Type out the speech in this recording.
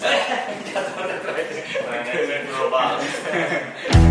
Cazzo, guarda, Non è globale.